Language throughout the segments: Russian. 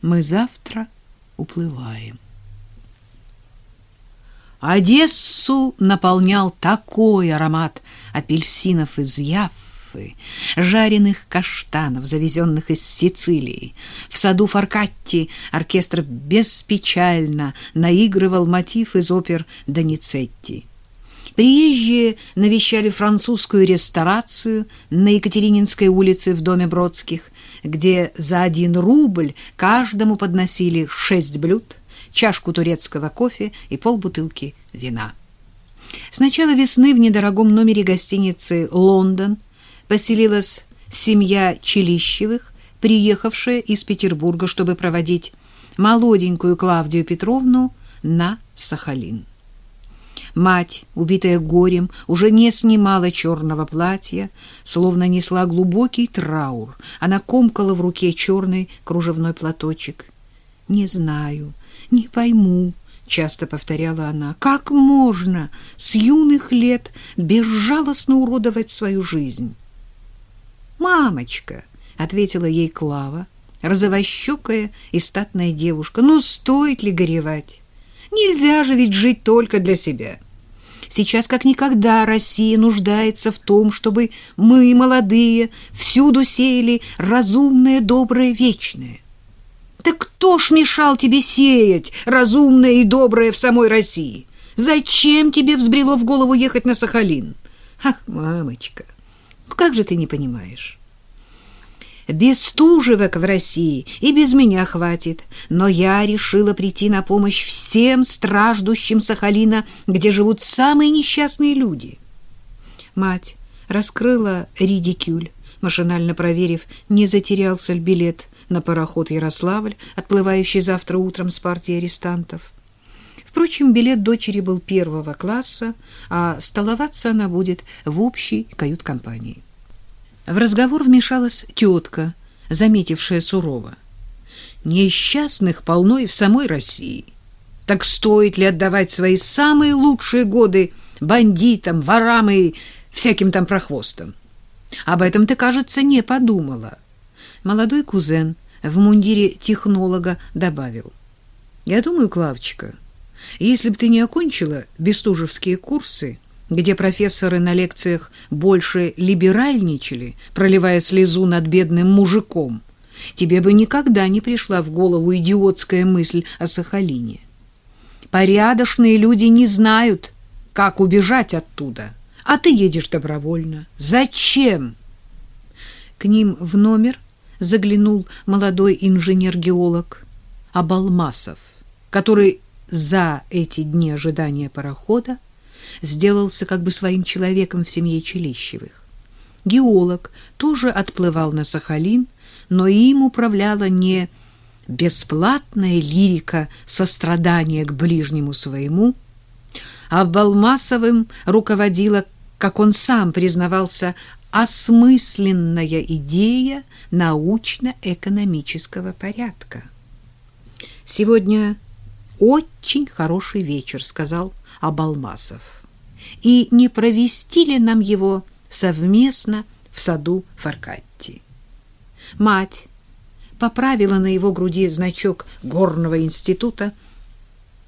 Мы завтра уплываем. Одессу наполнял такой аромат апельсинов из Яффы, жареных каштанов, завезенных из Сицилии. В саду Фаркатти оркестр беспечально наигрывал мотив из опер Доницетти. Приезжие навещали французскую ресторацию на Екатерининской улице в доме Бродских, где за один рубль каждому подносили шесть блюд, чашку турецкого кофе и полбутылки вина. С начала весны в недорогом номере гостиницы «Лондон» поселилась семья Челищевых, приехавшая из Петербурга, чтобы проводить молоденькую Клавдию Петровну на Сахалин. Мать, убитая горем, уже не снимала черного платья, словно несла глубокий траур. Она комкала в руке черный кружевной платочек. «Не знаю, не пойму», — часто повторяла она, — «как можно с юных лет безжалостно уродовать свою жизнь?» «Мамочка», — ответила ей Клава, розовощекая и статная девушка, — «ну стоит ли горевать? Нельзя же ведь жить только для себя». Сейчас как никогда Россия нуждается в том, чтобы мы, молодые, всюду сеяли разумное, доброе, вечное. Так кто ж мешал тебе сеять разумное и доброе в самой России? Зачем тебе взбрело в голову ехать на Сахалин? Ах, мамочка, как же ты не понимаешь? Без стужевок в России и без меня хватит. Но я решила прийти на помощь всем страждущим Сахалина, где живут самые несчастные люди. Мать раскрыла редикюль, машинально проверив, не затерялся ли билет на пароход Ярославль, отплывающий завтра утром с партией арестантов. Впрочем, билет дочери был первого класса, а столоваться она будет в общей кают-компании. В разговор вмешалась тетка, заметившая сурово. Несчастных полно и в самой России. Так стоит ли отдавать свои самые лучшие годы бандитам, ворам и всяким там прохвостам? Об этом ты, кажется, не подумала. Молодой кузен в мундире технолога добавил. Я думаю, Клавчика, если бы ты не окончила бестужевские курсы, где профессоры на лекциях больше либеральничали, проливая слезу над бедным мужиком, тебе бы никогда не пришла в голову идиотская мысль о Сахалине. Порядочные люди не знают, как убежать оттуда, а ты едешь добровольно. Зачем? К ним в номер заглянул молодой инженер-геолог Абалмасов, который за эти дни ожидания парохода сделался как бы своим человеком в семье Челищевых. Геолог тоже отплывал на Сахалин, но им управляла не бесплатная лирика сострадания к ближнему своему, а Балмасовым руководила, как он сам признавался, осмысленная идея научно-экономического порядка. «Сегодня очень хороший вечер», — сказал Абалмасов и не провести ли нам его совместно в саду Фаркатти. Мать поправила на его груди значок горного института.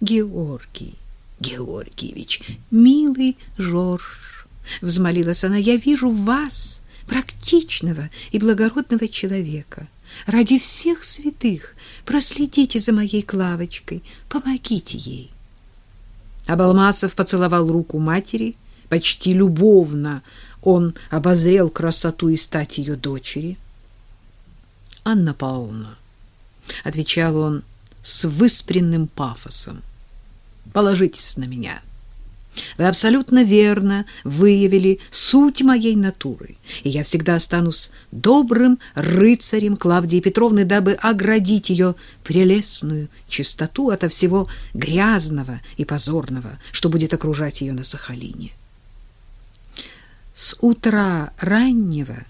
Георгий Георгиевич, милый Жорж, взмолилась она, я вижу вас практичного и благородного человека. Ради всех святых проследите за моей Клавочкой, помогите ей. Абалмасов поцеловал руку матери, почти любовно он обозрел красоту и стать ее дочери. «Анна Павловна», — отвечал он с выспренным пафосом, — «положитесь на меня». Вы абсолютно верно выявили суть моей натуры, и я всегда останусь добрым рыцарем Клавдии Петровны, дабы оградить ее прелестную чистоту ото всего грязного и позорного, что будет окружать ее на Сахалине. С утра раннего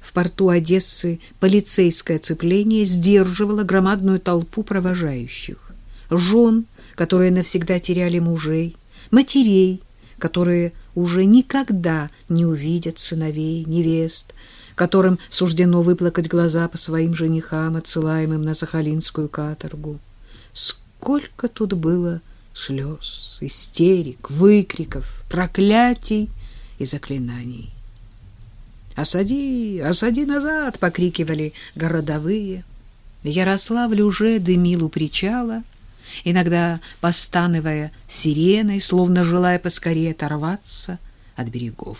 в порту Одессы полицейское оцепление сдерживало громадную толпу провожающих, жен, которые навсегда теряли мужей, матерей, которые уже никогда не увидят сыновей, невест, которым суждено выплакать глаза по своим женихам, отсылаемым на Сахалинскую каторгу. Сколько тут было слез, истерик, выкриков, проклятий и заклинаний. «Осади! Осади назад!» — покрикивали городовые. Ярославль уже дымил у причала, иногда постанывая сиреной, словно желая поскорее оторваться от берегов.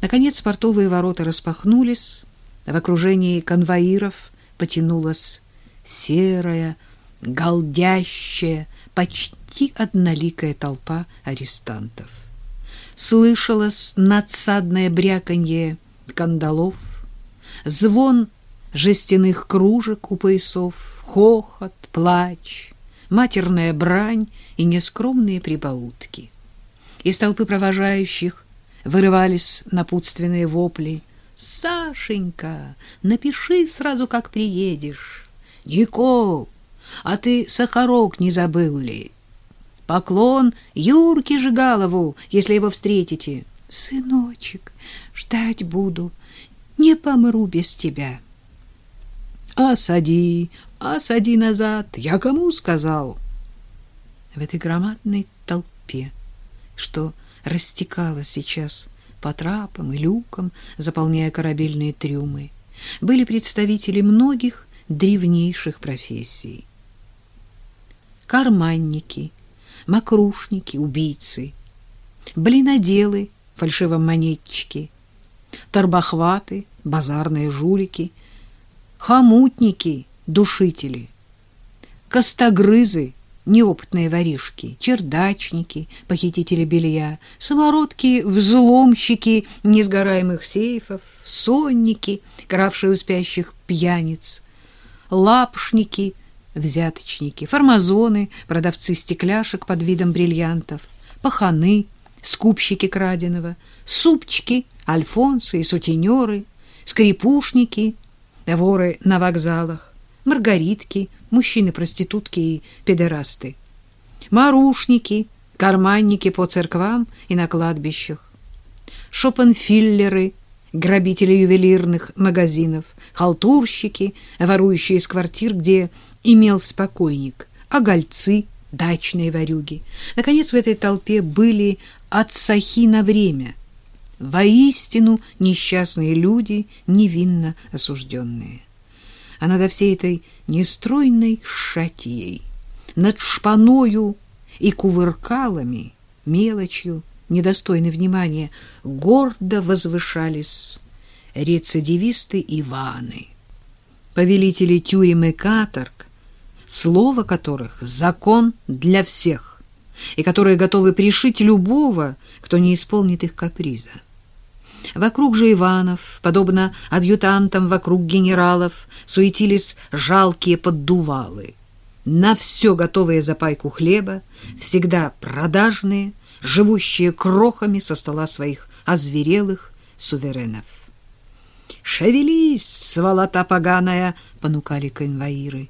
Наконец портовые ворота распахнулись, в окружении конвоиров потянулась серая, голдящая, почти одноликая толпа арестантов. Слышалось надсадное бряканье кандалов, звон жестяных кружек у поясов, хохот, плач, матерная брань и нескромные прибаутки. Из толпы провожающих вырывались напутственные вопли. «Сашенька, напиши сразу, как приедешь!» «Никол, а ты сахарок не забыл ли?» «Поклон Юрке Жигалову, если его встретите!» «Сыночек, ждать буду, не помру без тебя!» «Осади, осади назад! Я кому сказал?» В этой громадной толпе, что растекалась сейчас по трапам и люкам, заполняя корабельные трюмы, были представители многих древнейших профессий. Карманники, мокрушники, убийцы, блиноделы, фальшивомонетчики, торбохваты, базарные жулики, хомутники, душители, костогрызы, неопытные воришки, чердачники, похитители белья, самородки, взломщики несгораемых сейфов, сонники, кравшие у спящих пьяниц, лапшники, взяточники, фармазоны, продавцы стекляшек под видом бриллиантов, паханы, скупщики краденого, супчики, альфонсы и сутенеры, скрипушники, воры на вокзалах, маргаритки, мужчины-проститутки и педерасты, марушники, карманники по церквам и на кладбищах, шопенфиллеры, грабители ювелирных магазинов, халтурщики, ворующие из квартир, где имел спокойник, огольцы, дачные ворюги. Наконец, в этой толпе были от сахи на время, воистину несчастные люди, невинно осужденные а над всей этой нестройной шатией, над шпаною и кувыркалами, мелочью, недостойной внимания, гордо возвышались рецидивисты Иваны, повелители тюрем и каторг, слово которых — закон для всех, и которые готовы пришить любого, кто не исполнит их каприза. Вокруг же Иванов, подобно адъютантам вокруг генералов, суетились жалкие поддувалы. На все готовые за пайку хлеба, всегда продажные, живущие крохами со стола своих озверелых суверенов. «Шевелись, сволота поганая!» — понукали конвоиры.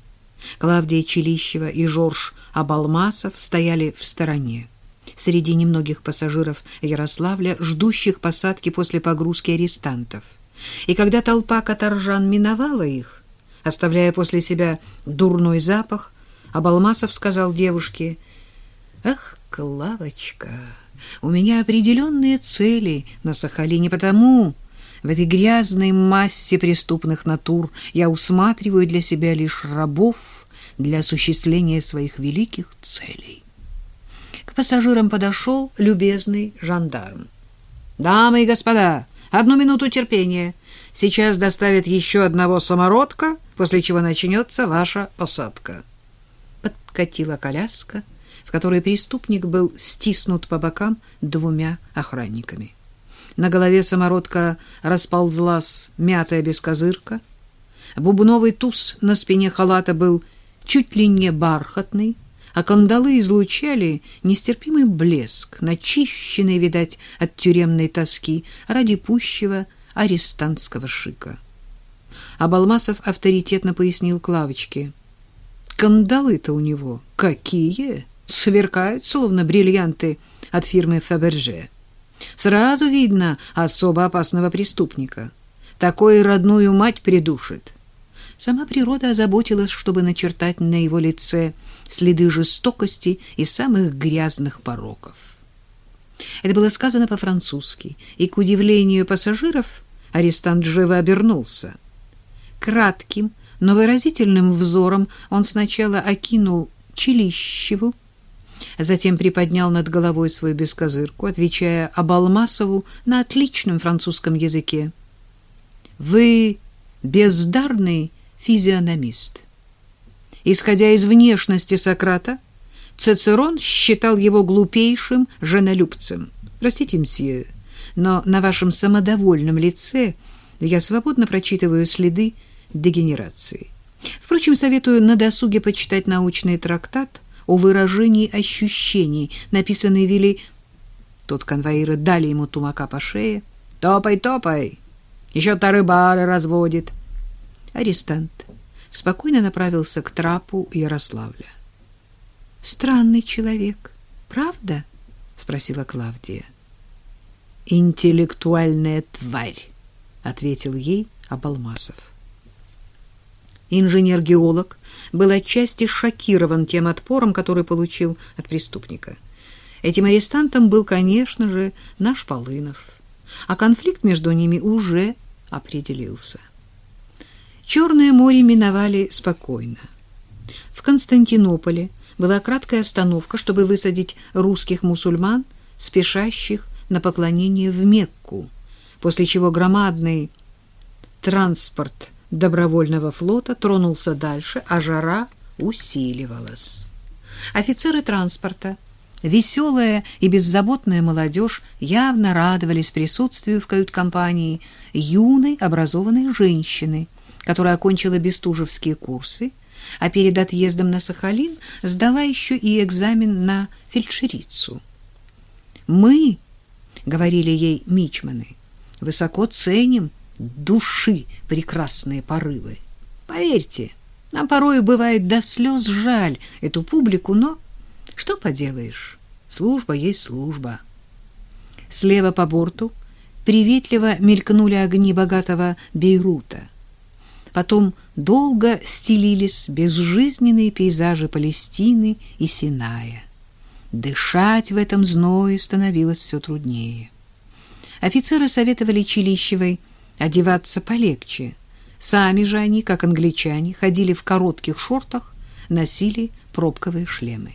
Клавдия Челищева и Жорж Абалмасов стояли в стороне среди немногих пассажиров Ярославля, ждущих посадки после погрузки арестантов. И когда толпа каторжан миновала их, оставляя после себя дурной запах, Абалмасов сказал девушке, «Ах, Клавочка, у меня определенные цели на Сахалине, потому в этой грязной массе преступных натур я усматриваю для себя лишь рабов для осуществления своих великих целей» пассажирам подошел любезный жандарм. «Дамы и господа, одну минуту терпения. Сейчас доставят еще одного самородка, после чего начнется ваша посадка». Подкатила коляска, в которой преступник был стиснут по бокам двумя охранниками. На голове самородка расползлась мятая бескозырка. Бубновый туз на спине халата был чуть ли не бархатный, а кандалы излучали нестерпимый блеск, начищенный, видать, от тюремной тоски ради пущего арестантского шика. А Балмасов авторитетно пояснил Клавочке. Кандалы-то у него какие! Сверкают, словно бриллианты от фирмы Фаберже. Сразу видно особо опасного преступника. Такой родную мать придушит. Сама природа озаботилась, чтобы начертать на его лице следы жестокости и самых грязных пороков. Это было сказано по-французски, и, к удивлению пассажиров, арестант живо обернулся. Кратким, но выразительным взором он сначала окинул Челищеву, затем приподнял над головой свою бескозырку, отвечая Абалмасову на отличном французском языке. «Вы бездарный физиономист». Исходя из внешности Сократа, Цицерон считал его глупейшим женолюбцем. Простите, мсье, но на вашем самодовольном лице я свободно прочитываю следы дегенерации. Впрочем, советую на досуге почитать научный трактат о выражении ощущений, написанный Вилли. Тут конвоиры дали ему тумака по шее. «Топай, топай! Еще тарыбары разводит!» Арестант спокойно направился к трапу Ярославля. Странный человек, правда? спросила Клавдия. Интеллектуальная тварь, ответил ей Абалмасов. Инженер-геолог был отчасти шокирован тем отпором, который получил от преступника. Этим арестантом был, конечно же, наш Полынов, а конфликт между ними уже определился. Черное море миновали спокойно. В Константинополе была краткая остановка, чтобы высадить русских мусульман, спешащих на поклонение в Мекку, после чего громадный транспорт добровольного флота тронулся дальше, а жара усиливалась. Офицеры транспорта, веселая и беззаботная молодежь явно радовались присутствию в кают-компании юной образованной женщины, которая окончила бестужевские курсы а перед отъездом на Сахалин сдала еще и экзамен на фельдшерицу. «Мы, — говорили ей мичманы, — высоко ценим души прекрасные порывы. Поверьте, нам порою бывает до слез жаль эту публику, но что поделаешь, служба есть служба». Слева по борту приветливо мелькнули огни богатого Бейрута — Потом долго стелились безжизненные пейзажи Палестины и Синая. Дышать в этом зное становилось все труднее. Офицеры советовали Чилищевой одеваться полегче. Сами же они, как англичане, ходили в коротких шортах, носили пробковые шлемы.